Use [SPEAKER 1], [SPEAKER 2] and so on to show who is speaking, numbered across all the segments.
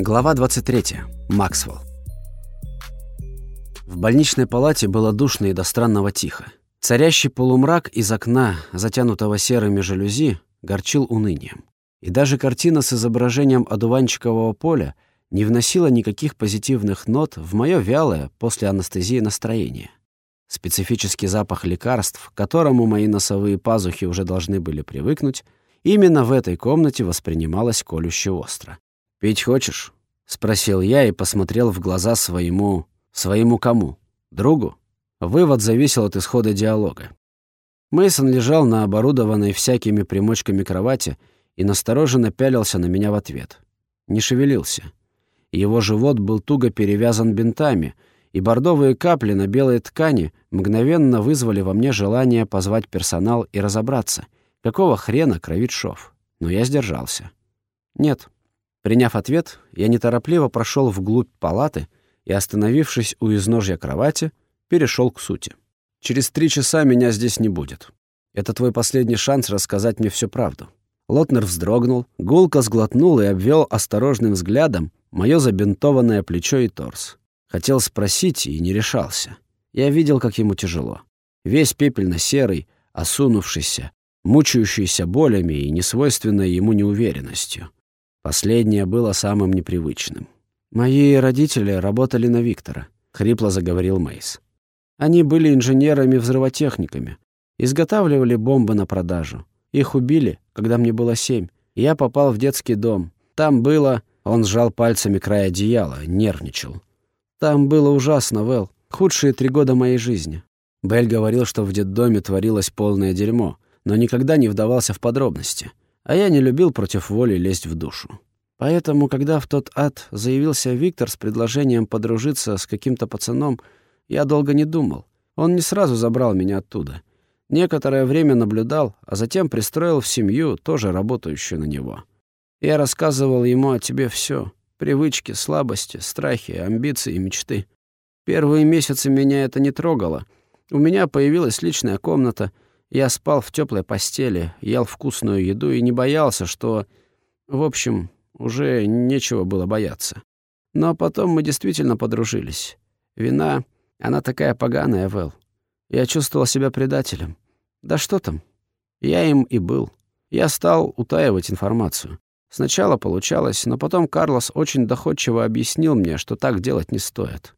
[SPEAKER 1] Глава 23. Максвелл. В больничной палате было душно и до странного тихо. Царящий полумрак из окна, затянутого серыми жалюзи, горчил унынием. И даже картина с изображением одуванчикового поля не вносила никаких позитивных нот в мое вялое после анестезии настроение. Специфический запах лекарств, к которому мои носовые пазухи уже должны были привыкнуть, именно в этой комнате воспринималось колюще остро. «Пить хочешь?» — спросил я и посмотрел в глаза своему... Своему кому? Другу? Вывод зависел от исхода диалога. Мейсон лежал на оборудованной всякими примочками кровати и настороженно пялился на меня в ответ. Не шевелился. Его живот был туго перевязан бинтами, и бордовые капли на белой ткани мгновенно вызвали во мне желание позвать персонал и разобраться, какого хрена кровит шов. Но я сдержался. Нет. Приняв ответ, я неторопливо прошел вглубь палаты и, остановившись у изножья кровати, перешел к сути. «Через три часа меня здесь не будет. Это твой последний шанс рассказать мне всю правду». Лотнер вздрогнул, гулко сглотнул и обвел осторожным взглядом мое забинтованное плечо и торс. Хотел спросить и не решался. Я видел, как ему тяжело. Весь пепельно-серый, осунувшийся, мучающийся болями и несвойственной ему неуверенностью. Последнее было самым непривычным. «Мои родители работали на Виктора», — хрипло заговорил Мейс. «Они были инженерами-взрывотехниками, изготавливали бомбы на продажу. Их убили, когда мне было семь. Я попал в детский дом. Там было...» Он сжал пальцами край одеяла, нервничал. «Там было ужасно, Вэл. Худшие три года моей жизни». Белль говорил, что в детдоме творилось полное дерьмо, но никогда не вдавался в подробности. А я не любил против воли лезть в душу. Поэтому, когда в тот ад заявился Виктор с предложением подружиться с каким-то пацаном, я долго не думал. Он не сразу забрал меня оттуда. Некоторое время наблюдал, а затем пристроил в семью, тоже работающую на него. Я рассказывал ему о тебе все: Привычки, слабости, страхи, амбиции и мечты. Первые месяцы меня это не трогало. У меня появилась личная комната, я спал в теплой постели, ел вкусную еду и не боялся, что... В общем, уже нечего было бояться. Но потом мы действительно подружились. Вина, она такая поганая, Вэл. Я чувствовал себя предателем. Да что там? Я им и был. Я стал утаивать информацию. Сначала получалось, но потом Карлос очень доходчиво объяснил мне, что так делать не стоит.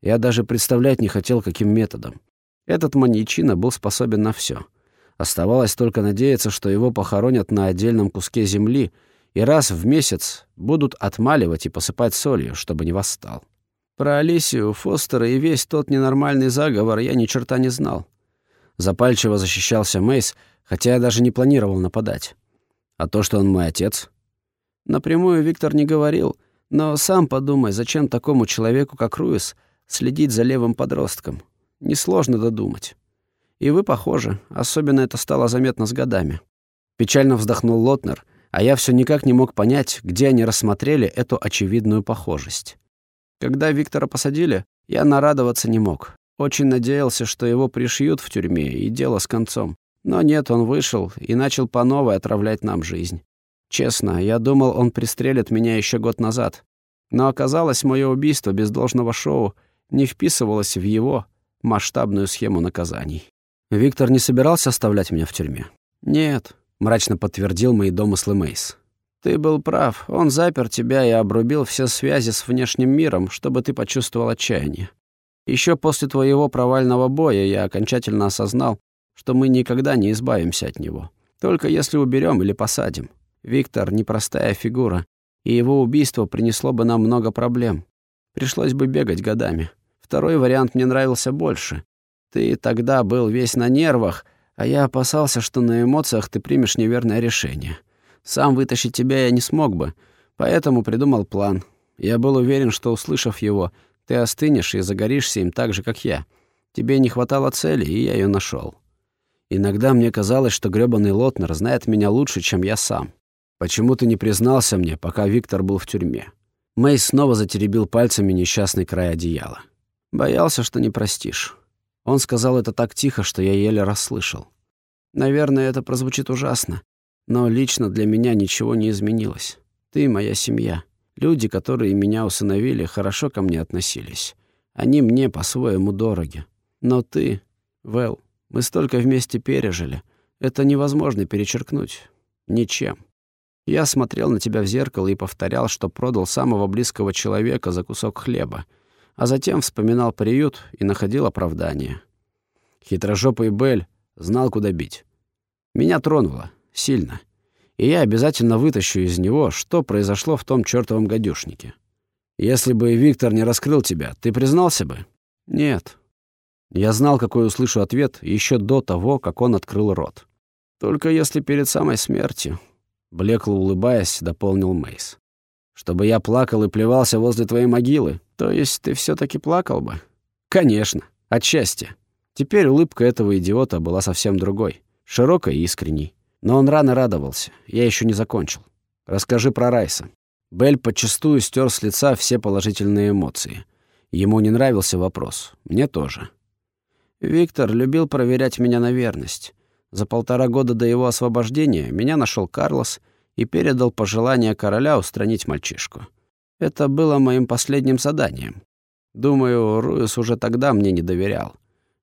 [SPEAKER 1] Я даже представлять не хотел, каким методом. Этот маньячина был способен на все. Оставалось только надеяться, что его похоронят на отдельном куске земли — и раз в месяц будут отмаливать и посыпать солью, чтобы не восстал. Про Алисию, Фостера и весь тот ненормальный заговор я ни черта не знал. Запальчиво защищался Мейс, хотя я даже не планировал нападать. А то, что он мой отец? Напрямую Виктор не говорил, но сам подумай, зачем такому человеку, как Руис, следить за левым подростком? Несложно додумать. И вы похожи, особенно это стало заметно с годами. Печально вздохнул Лотнер — а я все никак не мог понять, где они рассмотрели эту очевидную похожесть. Когда Виктора посадили, я нарадоваться не мог. Очень надеялся, что его пришьют в тюрьме, и дело с концом. Но нет, он вышел и начал по новой отравлять нам жизнь. Честно, я думал, он пристрелит меня еще год назад. Но оказалось, мое убийство без должного шоу не вписывалось в его масштабную схему наказаний. Виктор не собирался оставлять меня в тюрьме? Нет, мрачно подтвердил мои домыслы Мейс. Ты был прав. Он запер тебя и обрубил все связи с внешним миром, чтобы ты почувствовал отчаяние. Еще после твоего провального боя я окончательно осознал, что мы никогда не избавимся от него. Только если уберем или посадим. Виктор — непростая фигура, и его убийство принесло бы нам много проблем. Пришлось бы бегать годами. Второй вариант мне нравился больше. Ты тогда был весь на нервах, а я опасался, что на эмоциях ты примешь неверное решение. Сам вытащить тебя я не смог бы, поэтому придумал план. Я был уверен, что, услышав его, ты остынешь и загоришься им так же, как я. Тебе не хватало цели, и я ее нашел. Иногда мне казалось, что грёбаный Лотнер знает меня лучше, чем я сам. Почему ты не признался мне, пока Виктор был в тюрьме?» Мэй снова затеребил пальцами несчастный край одеяла. «Боялся, что не простишь. Он сказал это так тихо, что я еле расслышал. Наверное, это прозвучит ужасно, но лично для меня ничего не изменилось. Ты моя семья. Люди, которые меня усыновили, хорошо ко мне относились. Они мне по-своему дороги. Но ты, Вэл, мы столько вместе пережили. Это невозможно перечеркнуть. Ничем. Я смотрел на тебя в зеркало и повторял, что продал самого близкого человека за кусок хлеба, а затем вспоминал приют и находил оправдание. Хитрожопый Бель знал, куда бить. Меня тронуло. Сильно. И я обязательно вытащу из него, что произошло в том чёртовом гадюшнике. Если бы Виктор не раскрыл тебя, ты признался бы? Нет. Я знал, какой услышу ответ еще до того, как он открыл рот. Только если перед самой смертью, блекло улыбаясь, дополнил Мейс. Чтобы я плакал и плевался возле твоей могилы. То есть ты все таки плакал бы? Конечно, от счастья. Теперь улыбка этого идиота была совсем другой, широкой и искренней. Но он рано радовался. Я еще не закончил. Расскажи про Райса. Белль подчастую стер с лица все положительные эмоции. Ему не нравился вопрос. Мне тоже. Виктор любил проверять меня на верность. За полтора года до его освобождения меня нашел Карлос и передал пожелание короля устранить мальчишку. Это было моим последним заданием. Думаю, Руис уже тогда мне не доверял.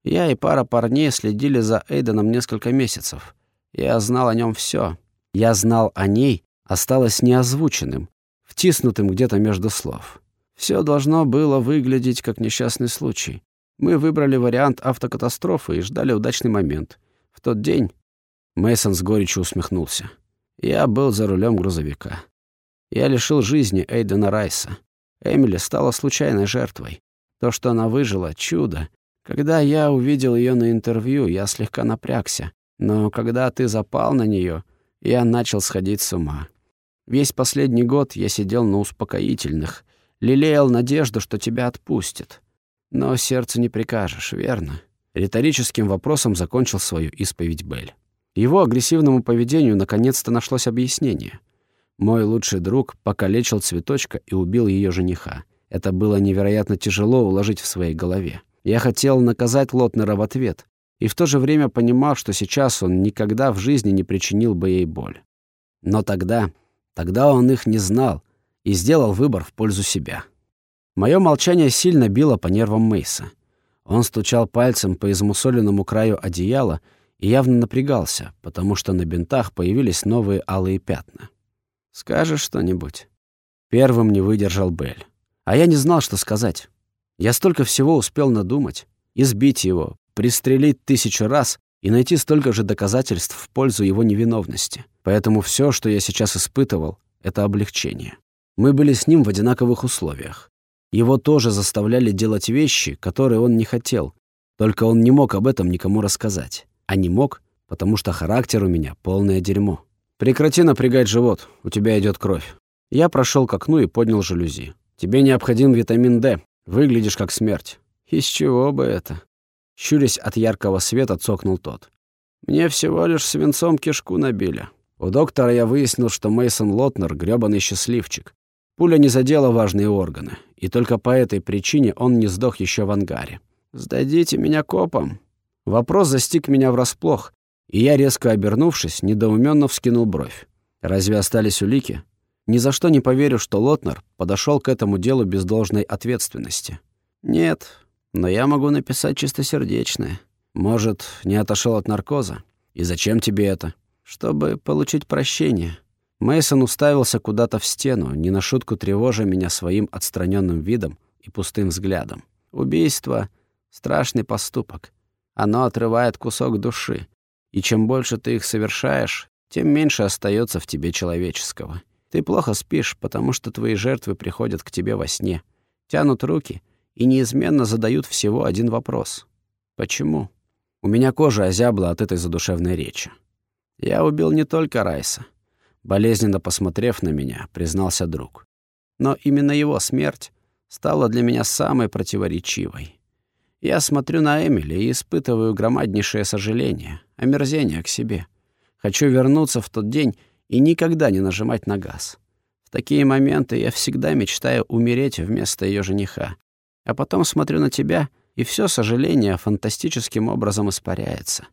[SPEAKER 1] Я и пара парней следили за Эйденом несколько месяцев. Я знал о нем все. Я знал о ней, осталось неозвученным, втиснутым где-то между слов. Все должно было выглядеть как несчастный случай. Мы выбрали вариант автокатастрофы и ждали удачный момент. В тот день Мейсон с горечью усмехнулся. Я был за рулем грузовика. Я лишил жизни Эйдена Райса. Эмили стала случайной жертвой. То, что она выжила — чудо. Когда я увидел ее на интервью, я слегка напрягся. Но когда ты запал на нее, я начал сходить с ума. Весь последний год я сидел на успокоительных, лелеял надежду, что тебя отпустят. Но сердцу не прикажешь, верно? Риторическим вопросом закончил свою исповедь Белль. Его агрессивному поведению наконец-то нашлось объяснение. Мой лучший друг покалечил цветочка и убил ее жениха. Это было невероятно тяжело уложить в своей голове. Я хотел наказать Лотнера в ответ, и в то же время понимал, что сейчас он никогда в жизни не причинил бы ей боль. Но тогда, тогда он их не знал и сделал выбор в пользу себя. Мое молчание сильно било по нервам Мейса. Он стучал пальцем по измусоленному краю одеяла и явно напрягался, потому что на бинтах появились новые алые пятна. «Скажешь что-нибудь?» Первым не выдержал Белль. А я не знал, что сказать. Я столько всего успел надумать. Избить его, пристрелить тысячу раз и найти столько же доказательств в пользу его невиновности. Поэтому все, что я сейчас испытывал, это облегчение. Мы были с ним в одинаковых условиях. Его тоже заставляли делать вещи, которые он не хотел, только он не мог об этом никому рассказать. А не мог, потому что характер у меня полное дерьмо. «Прекрати напрягать живот, у тебя идет кровь». Я прошел к окну и поднял жалюзи. «Тебе необходим витамин D. Выглядишь как смерть». «Из чего бы это?» Щурясь от яркого света, цокнул тот. «Мне всего лишь свинцом кишку набили. У доктора я выяснил, что Мейсон Лотнер — грёбаный счастливчик. Пуля не задела важные органы, и только по этой причине он не сдох еще в ангаре. «Сдадите меня копам». Вопрос застиг меня врасплох, и я, резко обернувшись, недоуменно вскинул бровь. Разве остались улики? Ни за что не поверю, что Лотнер подошел к этому делу без должной ответственности. Нет, но я могу написать чистосердечное. Может, не отошел от наркоза? И зачем тебе это? Чтобы получить прощение. Мейсон уставился куда-то в стену, не на шутку тревожа меня своим отстраненным видом и пустым взглядом. Убийство — страшный поступок. Оно отрывает кусок души. И чем больше ты их совершаешь, тем меньше остается в тебе человеческого. Ты плохо спишь, потому что твои жертвы приходят к тебе во сне, тянут руки и неизменно задают всего один вопрос. Почему? У меня кожа озябла от этой задушевной речи. Я убил не только Райса. Болезненно посмотрев на меня, признался друг. Но именно его смерть стала для меня самой противоречивой. Я смотрю на Эмили и испытываю громаднейшее сожаление, омерзение к себе. Хочу вернуться в тот день и никогда не нажимать на газ. В такие моменты я всегда мечтаю умереть вместо ее жениха, а потом смотрю на тебя, и все сожаление фантастическим образом испаряется.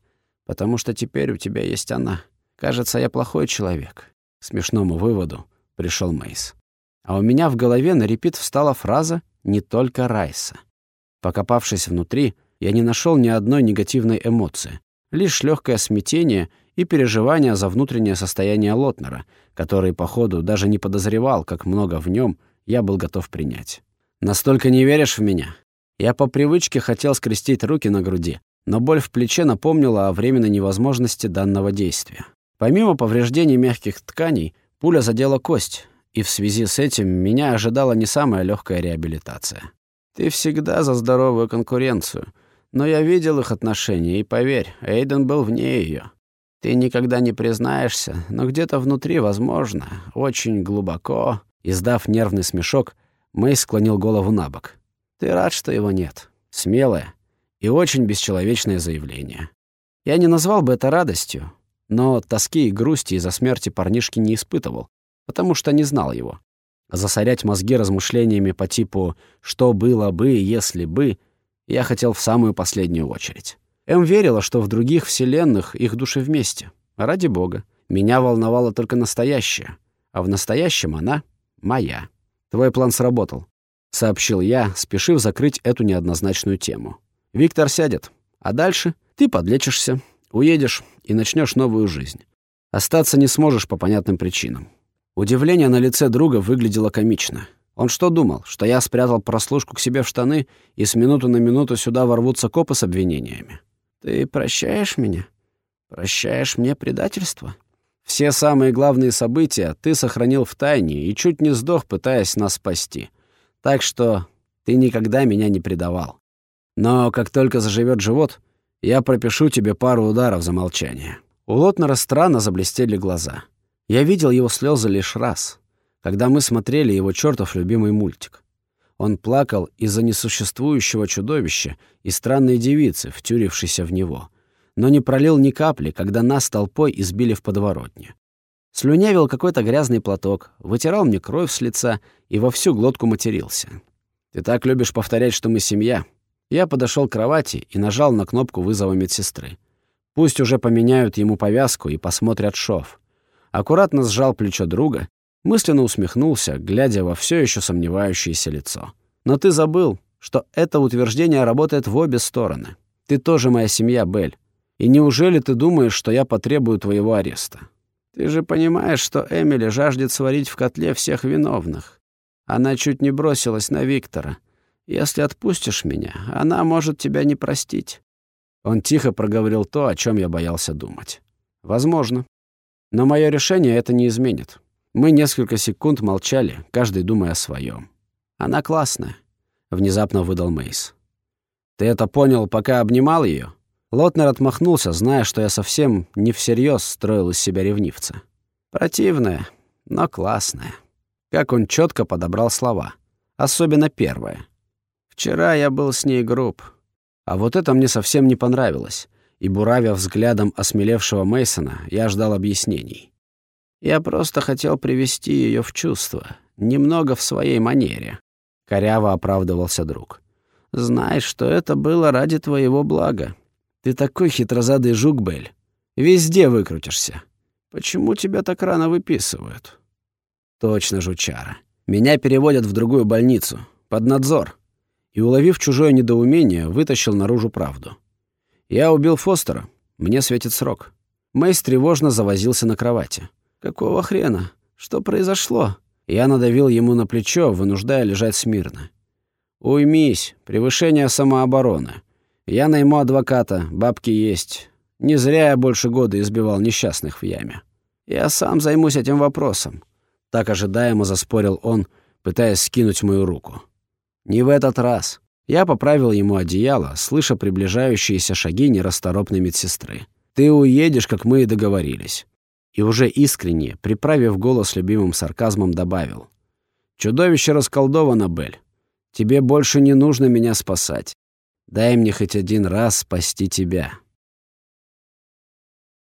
[SPEAKER 1] Потому что теперь у тебя есть она. Кажется, я плохой человек. К смешному выводу пришел Мейс. а у меня в голове на репит встала фраза «не только Райса». Покопавшись внутри, я не нашел ни одной негативной эмоции, лишь легкое смятение и переживание за внутреннее состояние Лотнера, который, походу, даже не подозревал, как много в нем я был готов принять. «Настолько не веришь в меня?» Я по привычке хотел скрестить руки на груди, но боль в плече напомнила о временной невозможности данного действия. Помимо повреждений мягких тканей, пуля задела кость, и в связи с этим меня ожидала не самая легкая реабилитация. Ты всегда за здоровую конкуренцию, но я видел их отношения, и поверь, Эйден был вне ее. Ты никогда не признаешься, но где-то внутри, возможно, очень глубоко, издав нервный смешок, Мэй склонил голову на бок. Ты рад, что его нет. Смелое и очень бесчеловечное заявление. Я не назвал бы это радостью, но тоски и грусти из-за смерти парнишки не испытывал, потому что не знал его. Засорять мозги размышлениями по типу «что было бы, если бы» я хотел в самую последнюю очередь. Эм верила, что в других вселенных их души вместе. Ради бога. Меня волновало только настоящее. А в настоящем она моя. Твой план сработал, — сообщил я, спешив закрыть эту неоднозначную тему. Виктор сядет. А дальше ты подлечишься, уедешь и начнешь новую жизнь. Остаться не сможешь по понятным причинам. Удивление на лице друга выглядело комично. Он что думал, что я спрятал прослушку к себе в штаны, и с минуты на минуту сюда ворвутся копы с обвинениями? Ты прощаешь меня? Прощаешь мне предательство? Все самые главные события ты сохранил в тайне и чуть не сдох, пытаясь нас спасти. Так что ты никогда меня не предавал. Но как только заживет живот, я пропишу тебе пару ударов за молчание». У Лотнера странно заблестели глаза. Я видел его слезы лишь раз, когда мы смотрели его чертов любимый мультик. Он плакал из-за несуществующего чудовища и странной девицы, втюрившейся в него, но не пролил ни капли, когда нас толпой избили в подворотне. Слюнявил какой-то грязный платок, вытирал мне кровь с лица и во всю глотку матерился. «Ты так любишь повторять, что мы семья». Я подошел к кровати и нажал на кнопку вызова медсестры. Пусть уже поменяют ему повязку и посмотрят шов аккуратно сжал плечо друга, мысленно усмехнулся, глядя во все еще сомневающееся лицо. «Но ты забыл, что это утверждение работает в обе стороны. Ты тоже моя семья, Бель. И неужели ты думаешь, что я потребую твоего ареста? Ты же понимаешь, что Эмили жаждет сварить в котле всех виновных. Она чуть не бросилась на Виктора. Если отпустишь меня, она может тебя не простить». Он тихо проговорил то, о чем я боялся думать. «Возможно. Но мое решение это не изменит. Мы несколько секунд молчали, каждый думая о своем. Она классная, внезапно выдал Мейс. Ты это понял, пока обнимал ее? Лотнер отмахнулся, зная, что я совсем не всерьез строил из себя ревнивца. Противная, но классная. Как он четко подобрал слова. Особенно первое. Вчера я был с ней груб. А вот это мне совсем не понравилось и, буравя взглядом осмелевшего Мейсона, я ждал объяснений. Я просто хотел привести ее в чувство, немного в своей манере. Коряво оправдывался друг. Знаешь, что это было ради твоего блага. Ты такой хитрозадый жук, Бель. Везде выкрутишься. Почему тебя так рано выписывают? Точно, жучара. Меня переводят в другую больницу, под надзор. И, уловив чужое недоумение, вытащил наружу правду. «Я убил Фостера. Мне светит срок». Мэйс тревожно завозился на кровати. «Какого хрена? Что произошло?» Я надавил ему на плечо, вынуждая лежать смирно. «Уймись. Превышение самообороны. Я найму адвоката. Бабки есть. Не зря я больше года избивал несчастных в яме. Я сам займусь этим вопросом». Так ожидаемо заспорил он, пытаясь скинуть мою руку. «Не в этот раз. Я поправил ему одеяло, слыша приближающиеся шаги нерасторопной медсестры. «Ты уедешь, как мы и договорились». И уже искренне, приправив голос любимым сарказмом, добавил. «Чудовище расколдовано, Бель. Тебе больше не нужно меня спасать. Дай мне хоть один раз спасти тебя».